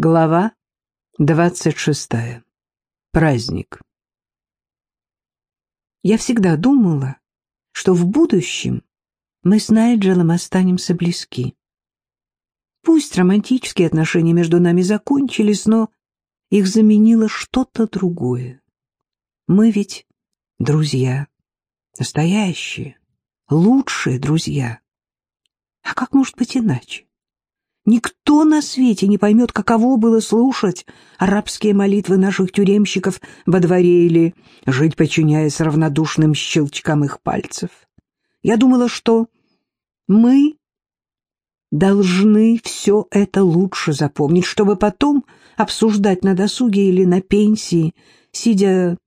Глава двадцать шестая. Праздник. Я всегда думала, что в будущем мы с Найджелом останемся близки. Пусть романтические отношения между нами закончились, но их заменило что-то другое. Мы ведь друзья, настоящие, лучшие друзья. А как может быть иначе? Никто на свете не поймет, каково было слушать арабские молитвы наших тюремщиков во дворе или жить, подчиняясь равнодушным щелчкам их пальцев. Я думала, что мы должны все это лучше запомнить, чтобы потом обсуждать на досуге или на пенсии, сидя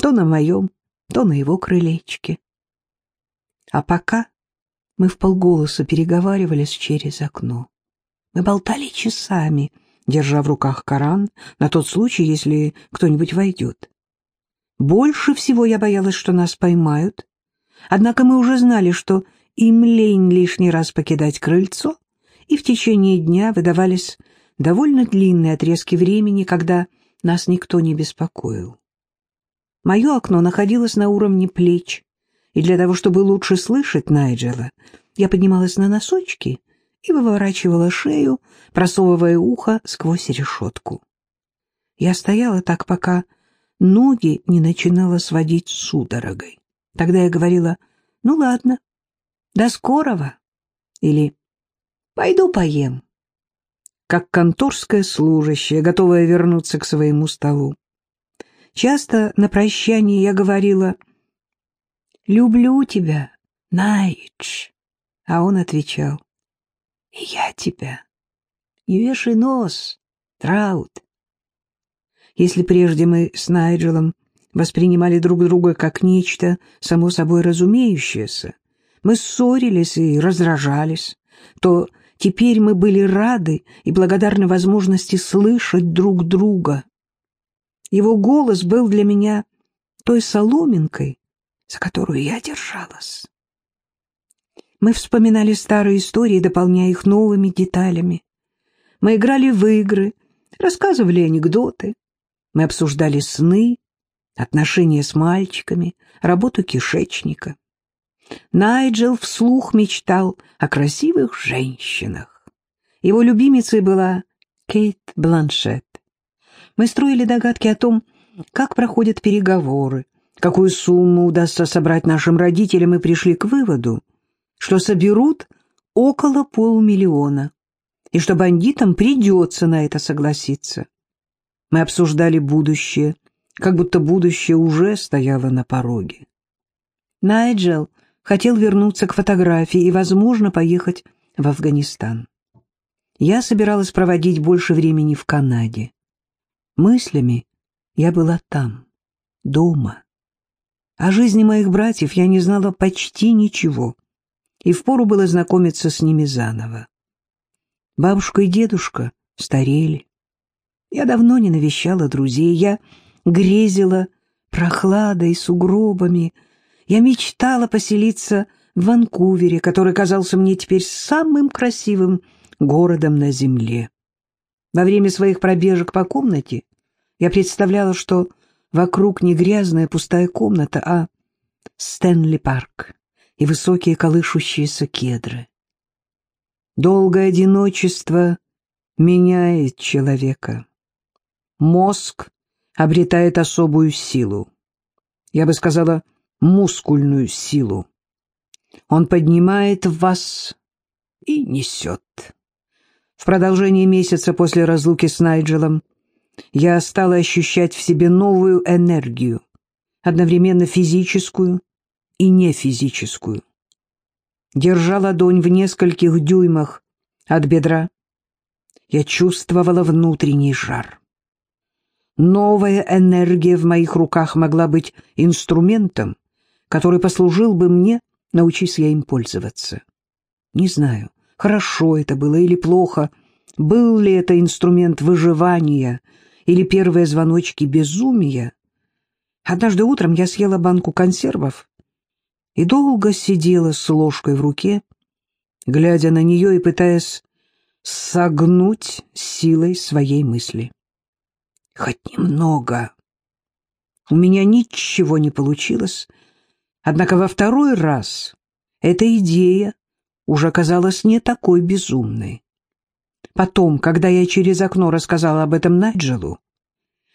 то на моем, то на его крылечке. А пока мы вполголоса переговаривались через окно. Мы болтали часами, держа в руках Коран, на тот случай, если кто-нибудь войдет. Больше всего я боялась, что нас поймают. Однако мы уже знали, что им лень лишний раз покидать крыльцо, и в течение дня выдавались довольно длинные отрезки времени, когда нас никто не беспокоил. Мое окно находилось на уровне плеч, и для того, чтобы лучше слышать Найджела, я поднималась на носочки и выворачивала шею, просовывая ухо сквозь решетку. Я стояла так, пока ноги не начинала сводить судорогой. Тогда я говорила «Ну ладно, до скорого» или «Пойду поем», как конторская служащая, готовая вернуться к своему столу. Часто на прощание я говорила «Люблю тебя, Найдж», а он отвечал я тебя. Не вешай нос, Траут. Если прежде мы с Найджелом воспринимали друг друга как нечто само собой разумеющееся, мы ссорились и раздражались, то теперь мы были рады и благодарны возможности слышать друг друга. Его голос был для меня той соломинкой, за которую я держалась. Мы вспоминали старые истории, дополняя их новыми деталями. Мы играли в игры, рассказывали анекдоты. Мы обсуждали сны, отношения с мальчиками, работу кишечника. Найджел вслух мечтал о красивых женщинах. Его любимицей была Кейт Бланшет. Мы строили догадки о том, как проходят переговоры, какую сумму удастся собрать нашим родителям, и пришли к выводу, что соберут около полумиллиона, и что бандитам придется на это согласиться. Мы обсуждали будущее, как будто будущее уже стояло на пороге. Найджел хотел вернуться к фотографии и, возможно, поехать в Афганистан. Я собиралась проводить больше времени в Канаде. Мыслями я была там, дома. О жизни моих братьев я не знала почти ничего и впору было знакомиться с ними заново. Бабушка и дедушка старели. Я давно не навещала друзей, я грезила прохладой, сугробами. Я мечтала поселиться в Ванкувере, который казался мне теперь самым красивым городом на земле. Во время своих пробежек по комнате я представляла, что вокруг не грязная пустая комната, а Стэнли парк и высокие колышущиеся кедры. Долгое одиночество меняет человека. Мозг обретает особую силу. Я бы сказала, мускульную силу. Он поднимает вас и несет. В продолжении месяца после разлуки с Найджелом я стала ощущать в себе новую энергию, одновременно физическую и нефизическую. Держа ладонь в нескольких дюймах от бедра, я чувствовала внутренний жар. Новая энергия в моих руках могла быть инструментом, который послужил бы мне, научись я им пользоваться. Не знаю, хорошо это было или плохо, был ли это инструмент выживания или первые звоночки безумия. Однажды утром я съела банку консервов и долго сидела с ложкой в руке, глядя на нее и пытаясь согнуть силой своей мысли. Хоть немного. У меня ничего не получилось, однако во второй раз эта идея уже казалась не такой безумной. Потом, когда я через окно рассказала об этом Найджелу,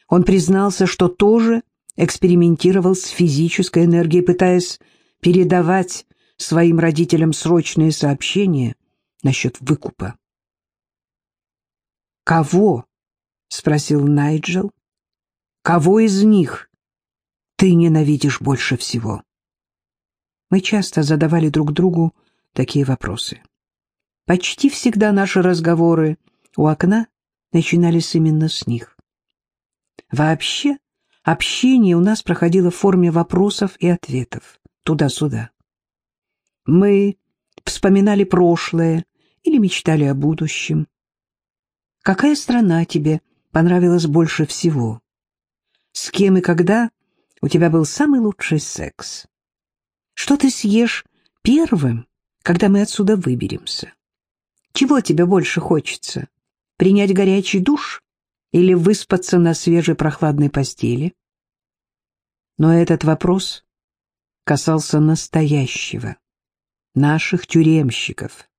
он признался, что тоже экспериментировал с физической энергией, пытаясь передавать своим родителям срочные сообщения насчет выкупа. «Кого?» — спросил Найджел. «Кого из них ты ненавидишь больше всего?» Мы часто задавали друг другу такие вопросы. Почти всегда наши разговоры у окна начинались именно с них. Вообще, общение у нас проходило в форме вопросов и ответов, туда-сюда. Мы вспоминали прошлое или мечтали о будущем. Какая страна тебе понравилась больше всего? С кем и когда у тебя был самый лучший секс? Что ты съешь первым, когда мы отсюда выберемся? Чего тебе больше хочется? Принять горячий душ или выспаться на свежей прохладной постели? Но этот вопрос касался настоящего, наших тюремщиков.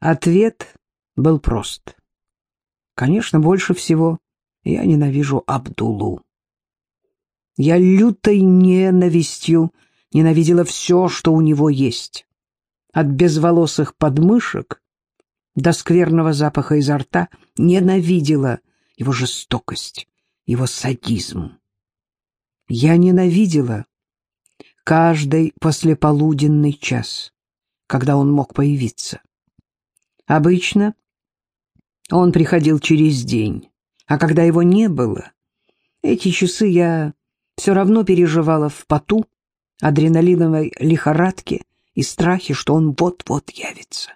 Ответ был прост. Конечно, больше всего я ненавижу Абдулу. Я лютой ненавистью ненавидела все, что у него есть. От безволосых подмышек до скверного запаха изо рта ненавидела его жестокость, его садизм. Я ненавидела каждый послеполуденный час, когда он мог появиться. Обычно он приходил через день, а когда его не было, эти часы я все равно переживала в поту, адреналиновой лихорадке и страхе, что он вот-вот явится.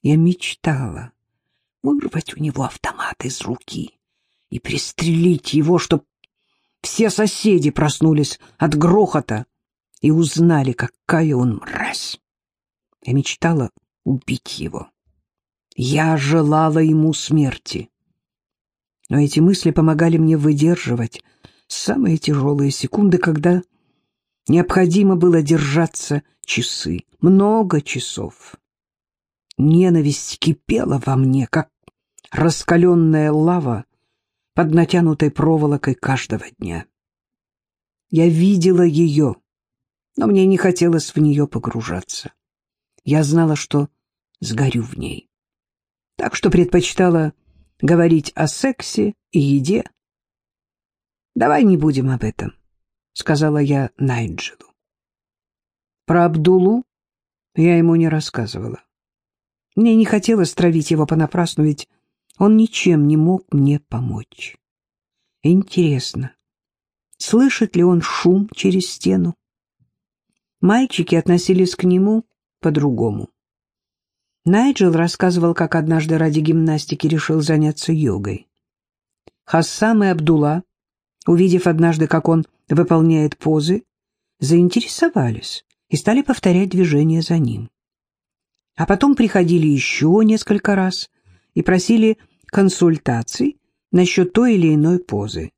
Я мечтала вырвать у него автомат из руки и пристрелить его, чтоб все соседи проснулись от грохота и узнали, какая он мразь. Я мечтала убить его. Я желала ему смерти. Но эти мысли помогали мне выдерживать самые тяжелые секунды, когда необходимо было держаться часы, много часов. Ненависть кипела во мне, как раскаленная лава под натянутой проволокой каждого дня. Я видела ее, но мне не хотелось в нее погружаться. Я знала, что сгорю в ней так что предпочитала говорить о сексе и еде. «Давай не будем об этом», — сказала я Найджелу. Про Абдулу я ему не рассказывала. Мне не хотелось травить его понапрасну, ведь он ничем не мог мне помочь. Интересно, слышит ли он шум через стену? Мальчики относились к нему по-другому. Найджел рассказывал, как однажды ради гимнастики решил заняться йогой. Хассам и Абдулла, увидев однажды, как он выполняет позы, заинтересовались и стали повторять движения за ним. А потом приходили еще несколько раз и просили консультаций насчет той или иной позы.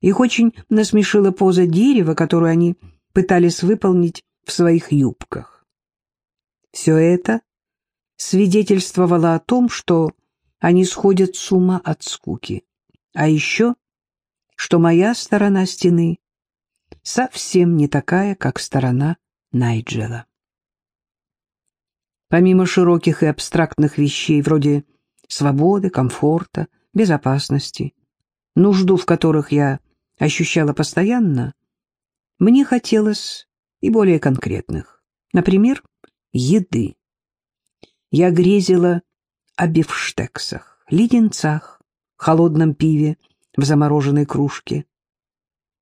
Их очень насмешила поза дерева, которую они пытались выполнить в своих юбках. Все это свидетельствовало о том, что они сходят с ума от скуки. А еще, что моя сторона стены совсем не такая, как сторона Найджела. Помимо широких и абстрактных вещей вроде свободы, комфорта, безопасности, нужду в которых я ощущала постоянно, мне хотелось и более конкретных, например, еды я грезила о бифштексах, леденцах, холодном пиве в замороженной кружке.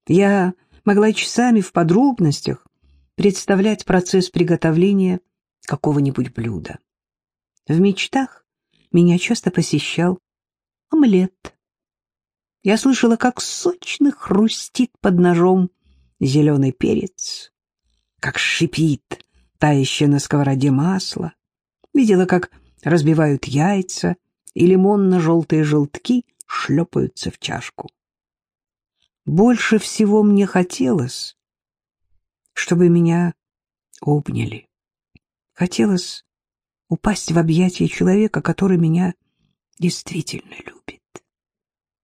Я могла часами в подробностях представлять процесс приготовления какого-нибудь блюда. В мечтах меня часто посещал омлет. Я слышала, как сочно хрустит под ножом зеленый перец, как шипит тающее на сковороде масло, видела, как разбивают яйца, и лимонно-желтые желтки шлепаются в чашку. Больше всего мне хотелось, чтобы меня обняли. Хотелось упасть в объятия человека, который меня действительно любит.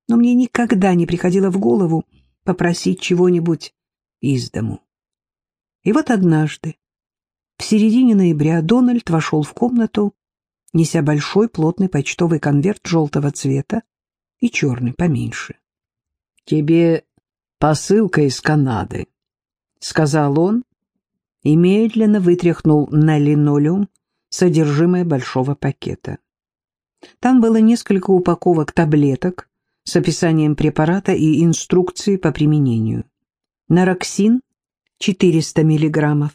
Но мне никогда не приходило в голову попросить чего-нибудь из дому. И вот однажды, в середине ноября, Дональд вошел в комнату, неся большой плотный почтовый конверт желтого цвета и черный поменьше. — Тебе посылка из Канады, — сказал он и медленно вытряхнул на линолеум содержимое большого пакета. Там было несколько упаковок таблеток с описанием препарата и инструкцией по применению. Нароксин 400 мг,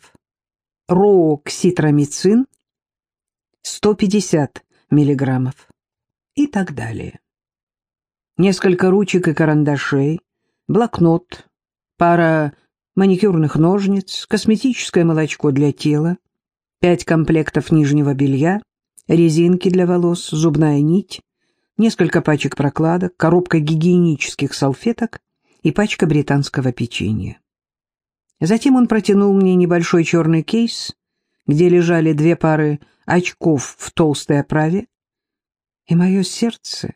роокситромицин 150 мг и так далее. Несколько ручек и карандашей, блокнот, пара маникюрных ножниц, косметическое молочко для тела, пять комплектов нижнего белья, резинки для волос, зубная нить, несколько пачек прокладок, коробка гигиенических салфеток и пачка британского печенья. Затем он протянул мне небольшой черный кейс, где лежали две пары очков в толстой оправе, и мое сердце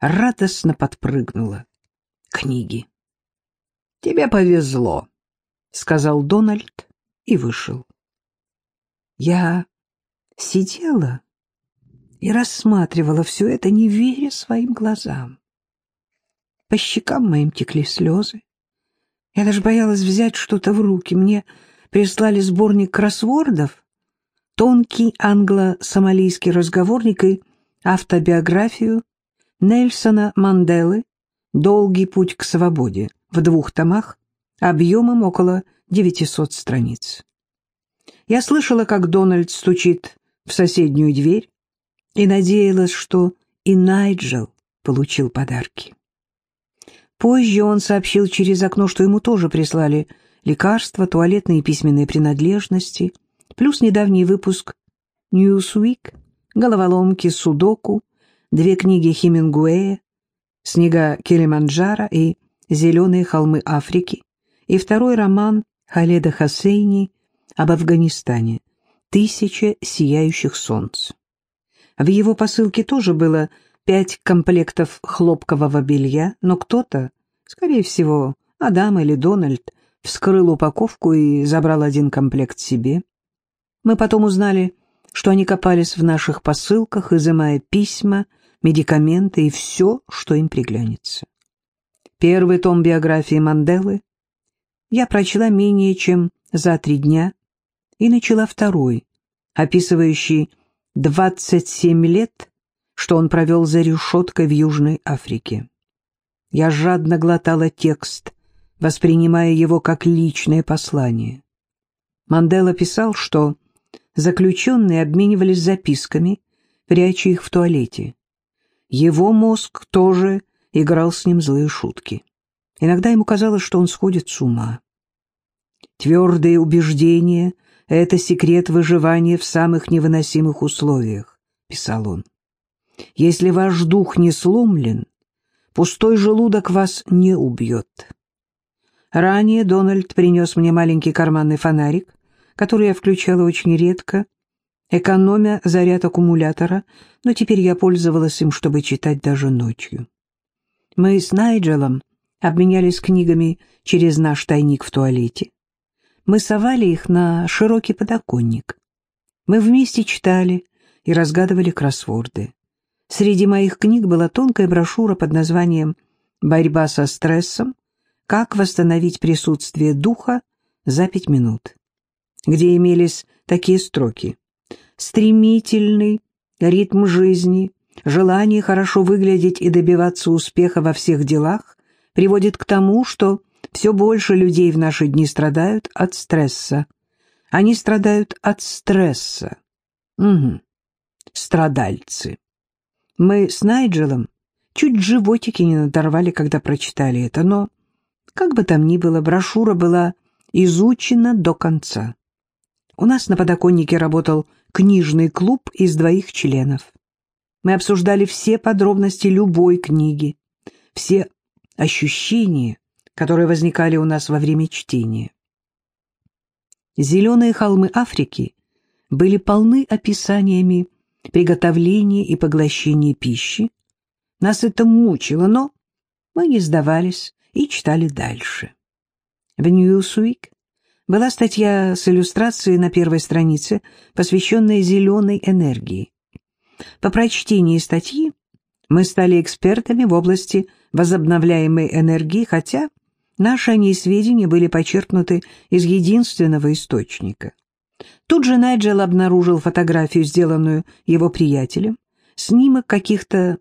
радостно подпрыгнуло. Книги. «Тебе повезло», — сказал Дональд и вышел. Я сидела и рассматривала все это, не веря своим глазам. По щекам моим текли слезы. Я даже боялась взять что-то в руки. Мне прислали сборник кроссвордов, тонкий англо-сомалийский разговорник и автобиографию Нельсона Манделы «Долгий путь к свободе» в двух томах объемом около 900 страниц. Я слышала, как Дональд стучит в соседнюю дверь и надеялась, что и Найджел получил подарки. Позже он сообщил через окно, что ему тоже прислали лекарства, туалетные и письменные принадлежности, плюс недавний выпуск «Ньюсуик», «Головоломки Судоку», две книги Хемингуэя, «Снега Килиманджаро» и «Зеленые холмы Африки» и второй роман Халеда Хасейни об Афганистане «Тысяча сияющих солнц». В его посылке тоже было пять комплектов хлопкового белья, но кто-то, скорее всего, Адам или Дональд, вскрыл упаковку и забрал один комплект себе. Мы потом узнали, что они копались в наших посылках, изымая письма, медикаменты и все, что им приглянется. Первый том биографии Манделы я прочла менее чем за три дня и начала второй, описывающий 27 лет что он провел за решеткой в Южной Африке. Я жадно глотала текст, воспринимая его как личное послание. Мандела писал, что заключенные обменивались записками, пряча их в туалете. Его мозг тоже играл с ним злые шутки. Иногда ему казалось, что он сходит с ума. Твердые убеждения — это секрет выживания в самых невыносимых условиях, — писал он. Если ваш дух не сломлен, пустой желудок вас не убьет. Ранее Дональд принес мне маленький карманный фонарик, который я включала очень редко, экономя заряд аккумулятора, но теперь я пользовалась им, чтобы читать даже ночью. Мы с Найджелом обменялись книгами через наш тайник в туалете. Мы совали их на широкий подоконник. Мы вместе читали и разгадывали кроссворды. Среди моих книг была тонкая брошюра под названием «Борьба со стрессом. Как восстановить присутствие духа за пять минут», где имелись такие строки. «Стремительный ритм жизни, желание хорошо выглядеть и добиваться успеха во всех делах приводит к тому, что все больше людей в наши дни страдают от стресса. Они страдают от стресса. Угу. Страдальцы. Мы с Найджелом чуть животики не надорвали, когда прочитали это, но, как бы там ни было, брошюра была изучена до конца. У нас на подоконнике работал книжный клуб из двоих членов. Мы обсуждали все подробности любой книги, все ощущения, которые возникали у нас во время чтения. Зеленые холмы Африки были полны описаниями приготовления и поглощения пищи. Нас это мучило, но мы не сдавались и читали дальше. В «Ньюсуик» была статья с иллюстрацией на первой странице, посвященная зеленой энергии. По прочтении статьи мы стали экспертами в области возобновляемой энергии, хотя наши о ней сведения были почерпнуты из единственного источника. Тут же Найджел обнаружил фотографию, сделанную его приятелем, снимок каких-то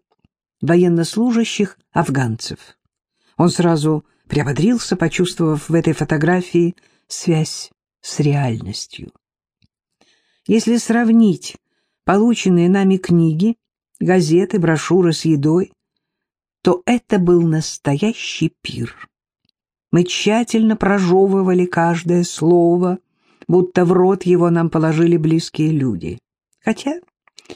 военнослужащих афганцев. Он сразу приободрился, почувствовав в этой фотографии связь с реальностью. Если сравнить полученные нами книги, газеты, брошюры с едой, то это был настоящий пир. Мы тщательно прожевывали каждое слово, будто в рот его нам положили близкие люди. Хотя,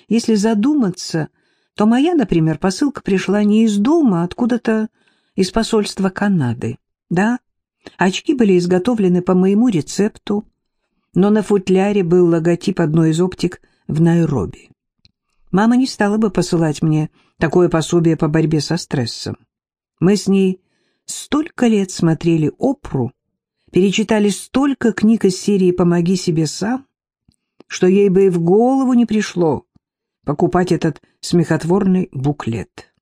если задуматься, то моя, например, посылка пришла не из дома, а откуда-то из посольства Канады. Да, очки были изготовлены по моему рецепту, но на футляре был логотип одной из оптик в Найроби. Мама не стала бы посылать мне такое пособие по борьбе со стрессом. Мы с ней столько лет смотрели опру, перечитали столько книг из серии «Помоги себе сам», что ей бы и в голову не пришло покупать этот смехотворный буклет.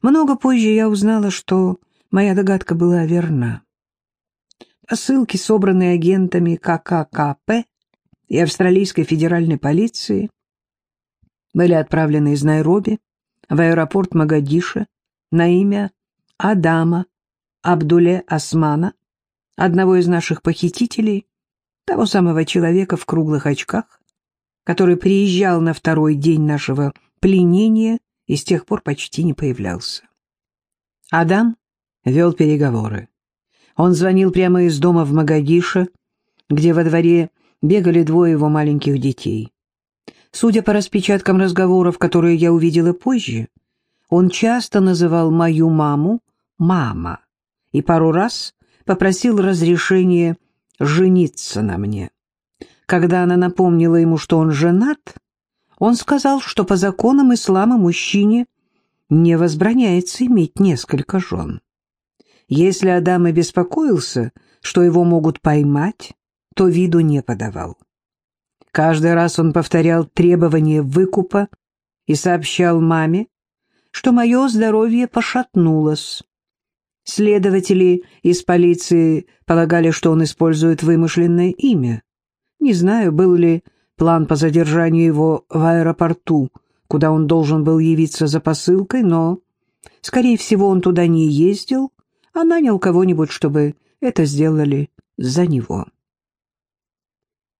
Много позже я узнала, что моя догадка была верна. Посылки, собранные агентами КККП и Австралийской федеральной полиции, были отправлены из Найроби в аэропорт Магадиша на имя Адама Абдуле Османа, одного из наших похитителей, того самого человека в круглых очках, который приезжал на второй день нашего пленения и с тех пор почти не появлялся. Адам вел переговоры. Он звонил прямо из дома в Магадише, где во дворе бегали двое его маленьких детей. Судя по распечаткам разговоров, которые я увидела позже, он часто называл мою маму «мама» и пару раз попросил разрешения жениться на мне. Когда она напомнила ему, что он женат, он сказал, что по законам ислама мужчине не возбраняется иметь несколько жен. Если Адам и беспокоился, что его могут поймать, то виду не подавал. Каждый раз он повторял требования выкупа и сообщал маме, что мое здоровье пошатнулось. Следователи из полиции полагали, что он использует вымышленное имя. Не знаю, был ли план по задержанию его в аэропорту, куда он должен был явиться за посылкой, но, скорее всего, он туда не ездил, а нанял кого-нибудь, чтобы это сделали за него.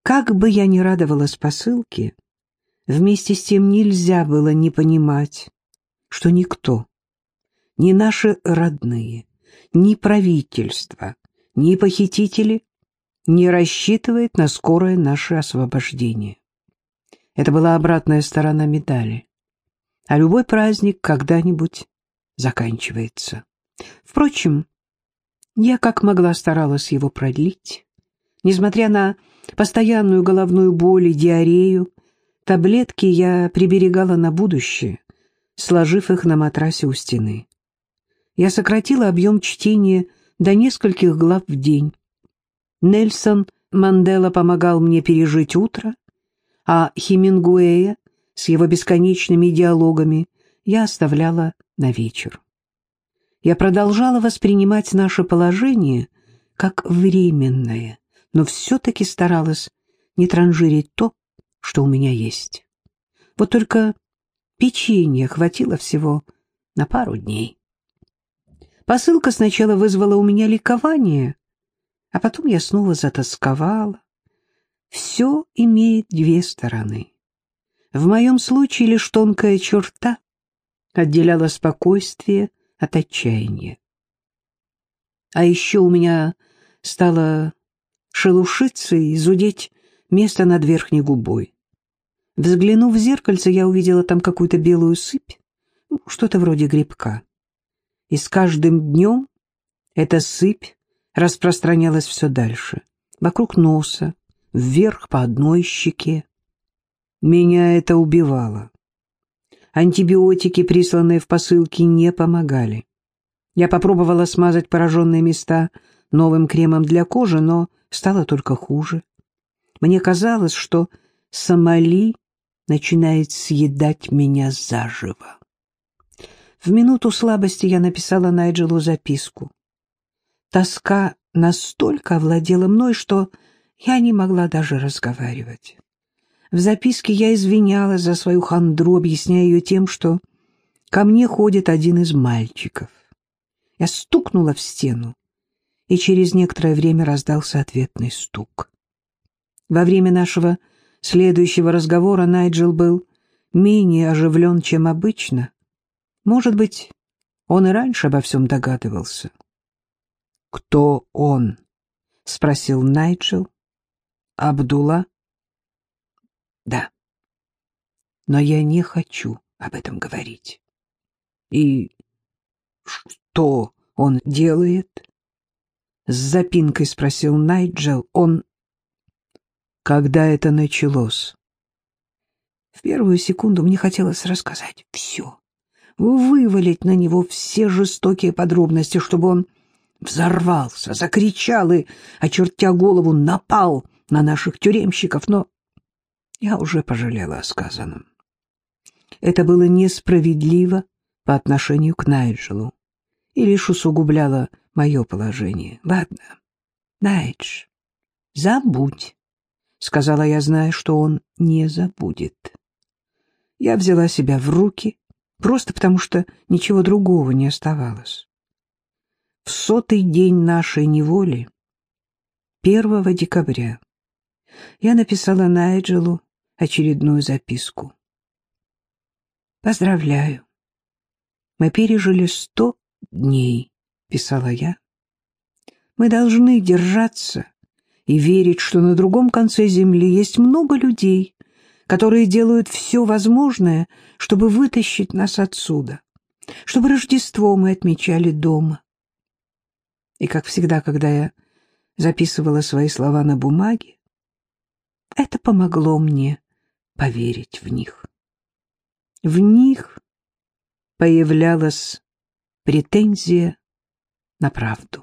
Как бы я ни радовалась посылке, вместе с тем нельзя было не понимать, что никто, ни наши родные, ни правительство, ни похитители не рассчитывает на скорое наше освобождение. Это была обратная сторона медали. А любой праздник когда-нибудь заканчивается. Впрочем, я как могла старалась его продлить. Несмотря на постоянную головную боль и диарею, таблетки я приберегала на будущее, сложив их на матрасе у стены. Я сократила объем чтения до нескольких глав в день. Нельсон Мандела помогал мне пережить утро, а Хемингуэя с его бесконечными диалогами я оставляла на вечер. Я продолжала воспринимать наше положение как временное, но все-таки старалась не транжирить то, что у меня есть. Вот только печенья хватило всего на пару дней. Посылка сначала вызвала у меня ликование, а потом я снова затасковала. Все имеет две стороны. В моем случае лишь тонкая черта отделяла спокойствие от отчаяния. А еще у меня стало шелушиться и зудеть место над верхней губой. Взглянув в зеркальце, я увидела там какую-то белую сыпь, ну, что-то вроде грибка. И с каждым днем эта сыпь распространялась все дальше, вокруг носа, вверх по одной щеке. Меня это убивало. Антибиотики, присланные в посылке, не помогали. Я попробовала смазать пораженные места новым кремом для кожи, но стало только хуже. Мне казалось, что Сомали начинает съедать меня заживо. В минуту слабости я написала Найджелу записку. Тоска настолько овладела мной, что я не могла даже разговаривать. В записке я извинялась за свою хандру, объясняя ее тем, что ко мне ходит один из мальчиков. Я стукнула в стену, и через некоторое время раздался ответный стук. Во время нашего следующего разговора Найджел был менее оживлен, чем обычно. Может быть, он и раньше обо всем догадывался. «Кто он?» — спросил Найджел. «Абдулла?» «Да. Но я не хочу об этом говорить». «И что он делает?» С запинкой спросил Найджел. «Он...» «Когда это началось?» В первую секунду мне хотелось рассказать все, вывалить на него все жестокие подробности, чтобы он взорвался, закричал и, очертя голову, напал на наших тюремщиков, но я уже пожалела о сказанном. Это было несправедливо по отношению к Найджелу и лишь усугубляло мое положение. Ладно, Найдж, забудь, — сказала я, зная, что он не забудет. Я взяла себя в руки, просто потому что ничего другого не оставалось в сотый день нашей неволи, 1 декабря, я написала Найджелу очередную записку. «Поздравляю. Мы пережили сто дней», — писала я. «Мы должны держаться и верить, что на другом конце земли есть много людей, которые делают все возможное, чтобы вытащить нас отсюда, чтобы Рождество мы отмечали дома, и, как всегда, когда я записывала свои слова на бумаге, это помогло мне поверить в них. В них появлялась претензия на правду.